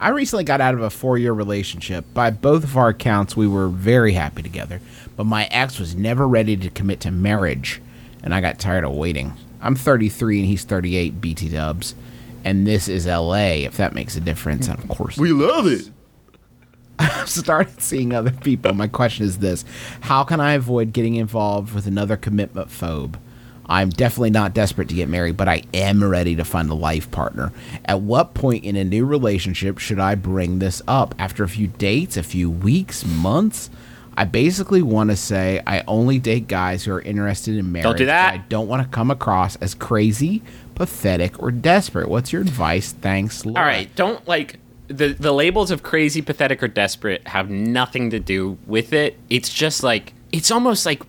I recently got out of a four year relationship. By both of our accounts, we were very happy together, but my ex was never ready to commit to marriage, and I got tired of waiting. I'm 33 and he's 38, BT dubs, and this is LA, if that makes a difference. And of course, We love it. I've started seeing other people. My question is this How can I avoid getting involved with another commitment phobe? I'm definitely not desperate to get married, but I am ready to find a life partner. At what point in a new relationship should I bring this up? After a few dates, a few weeks, months? I basically want to say I only date guys who are interested in marriage. Don't do that. I don't want to come across as crazy, pathetic, or desperate. What's your advice? Thanks. Laura. All right, don't like the the labels of crazy, pathetic, or desperate have nothing to do with it. It's just like it's almost like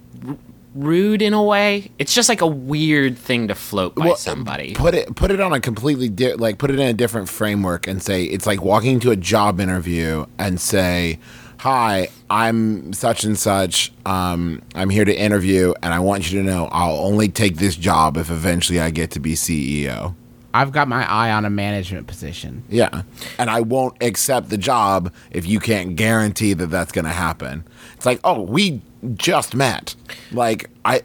rude in a way. It's just like a weird thing to float by Well, somebody. Put it put it on a completely di- like put it in a different framework and say it's like walking to a job interview and say, "Hi, I'm such and such. Um, I'm here to interview, and I want you to know I'll only take this job if eventually I get to be CEO." I've got my eye on a management position. Yeah, and I won't accept the job if you can't guarantee that that's going to happen. It's like, oh, we just met. Like I,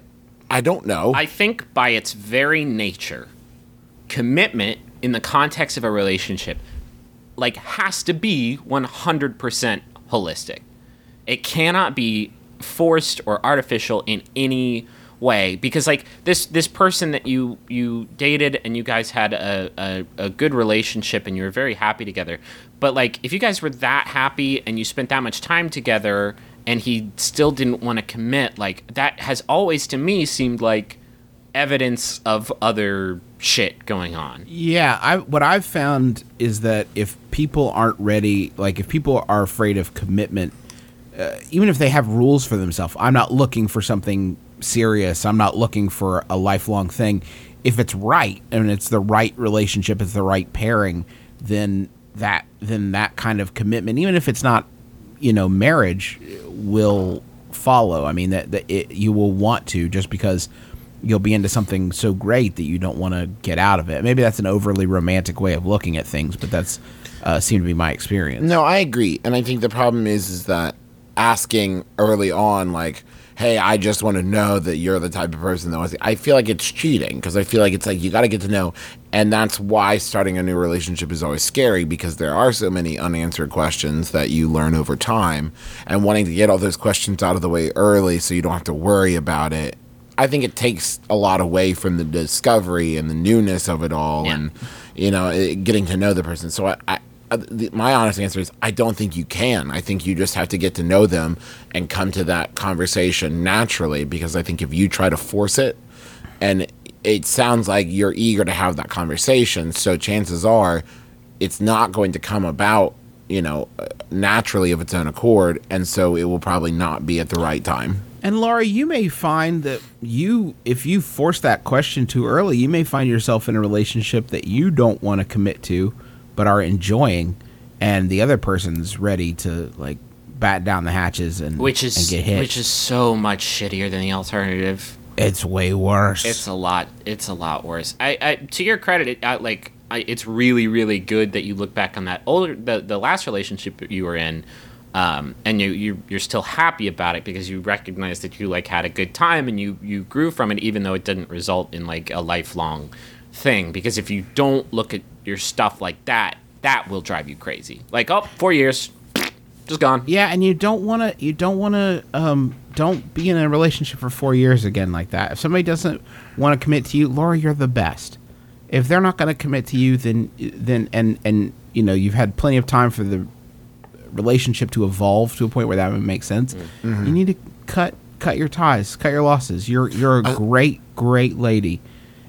I don't know. I think by its very nature, commitment in the context of a relationship like has to be 100% holistic. It cannot be forced or artificial in any way because like this this person that you you dated and you guys had a, a, a good relationship and you were very happy together but like if you guys were that happy and you spent that much time together and he still didn't want to commit like that has always to me seemed like evidence of other shit going on Yeah, I what I've found is that if people aren't ready, like if people are afraid of commitment, uh, even if they have rules for themselves, I'm not looking for something serious. I'm not looking for a lifelong thing. If it's right and it's the right relationship, it's the right pairing, then that then that kind of commitment, even if it's not, you know, marriage, will follow. I mean that, that it, you will want to just because you'll be into something so great that you don't want to get out of it. Maybe that's an overly romantic way of looking at things, but that's uh, seemed to be my experience. No, I agree, and I think the problem is is that asking early on, like, "Hey, I just want to know that you're the type of person that wants." I feel like it's cheating because I feel like it's like you got to get to know, and that's why starting a new relationship is always scary because there are so many unanswered questions that you learn over time, and wanting to get all those questions out of the way early so you don't have to worry about it. I think it takes a lot away from the discovery and the newness of it all, Yeah. and you know, it, getting to know the person. So I, I the, my honest answer is I don't think you can. I think you just have to get to know them and come to that conversation naturally. Because I think if you try to force it, and it sounds like you're eager to have that conversation, so chances are it's not going to come about, you know, uh, naturally of its own accord, and so it will probably not be at the right time. And Laura, you may find that you, if you force that question too early, you may find yourself in a relationship that you don't want to commit to, but are enjoying, and the other person's ready to like bat down the hatches and which is and get hit. which is so much shittier than the alternative it's way worse. It's a lot. It's a lot worse. I, I to your credit, it, I, like I, it's really, really good that you look back on that older, the, the last relationship that you were in, um, and you, you you're still happy about it because you recognize that you like had a good time and you you grew from it, even though it didn't result in like a lifelong thing. Because if you don't look at your stuff like that, that will drive you crazy. Like, oh, four years, just gone. Yeah, and you don't want to. You don't want to. Um, don't be in a relationship for four years again like that. If somebody doesn't want to commit to you, Laura, you're the best. If they're not going to commit to you, then then and and you know you've had plenty of time for the relationship to evolve to a point where that would make sense. Mm-hmm. You need to cut cut your ties, cut your losses. You're you're a great great lady.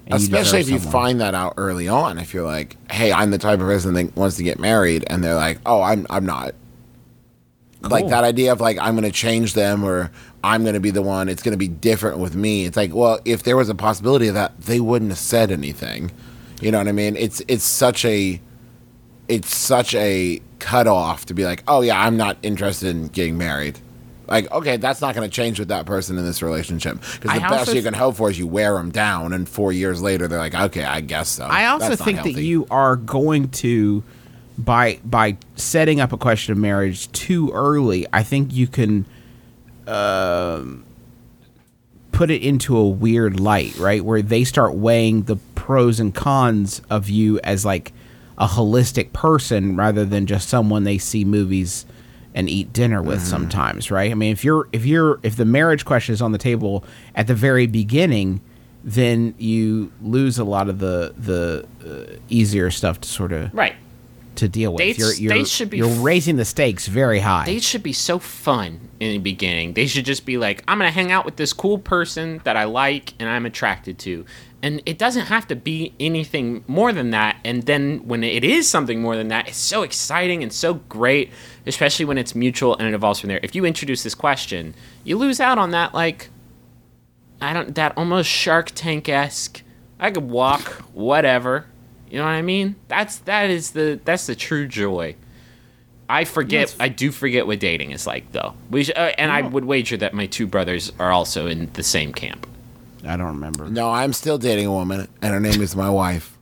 And you Especially if you someone. find that out early on. If you're like, "Hey, I'm the type of person that wants to get married," and they're like, "Oh, I'm I'm not." Like that idea of like I'm going to change them or I'm going to be the one. It's going to be different with me. It's like, well, if there was a possibility of that, they wouldn't have said anything. You know what I mean? It's it's such a it's such a cutoff to be like, oh yeah, I'm not interested in getting married. Like, okay, that's not going to change with that person in this relationship because I the best also you can hope for is you wear them down, and four years later they're like, okay, I guess so. I also That's not think that healthy. you are going to by by setting up a question of marriage too early, I think you can um, put it into a weird light, right? Where they start weighing the pros and cons of you as like a holistic person rather than just someone they see movies and eat dinner with sometimes, right? I mean, if you're if you're if the marriage question is on the table at the very beginning, then you lose a lot of the the uh, easier stuff to sort of Right. To deal with. Dates- you're you're, dates should be you're raising the stakes very high. They should be so fun in the beginning. They should just be like, I'm gonna hang out with this cool person that I like and I'm attracted to. And it doesn't have to be anything more than that. And then when it is something more than that, it's so exciting and so great, especially when it's mutual and it evolves from there. If you introduce this question, you lose out on that like I don't that almost Shark Tank esque. I could walk, whatever. You know what I mean? That's that is the that's the true joy. I forget. I do forget what dating is like, though. We sh- uh, and I would wager that my two brothers are also in the same camp. I don't remember. No, I'm still dating a woman, and her name is my wife.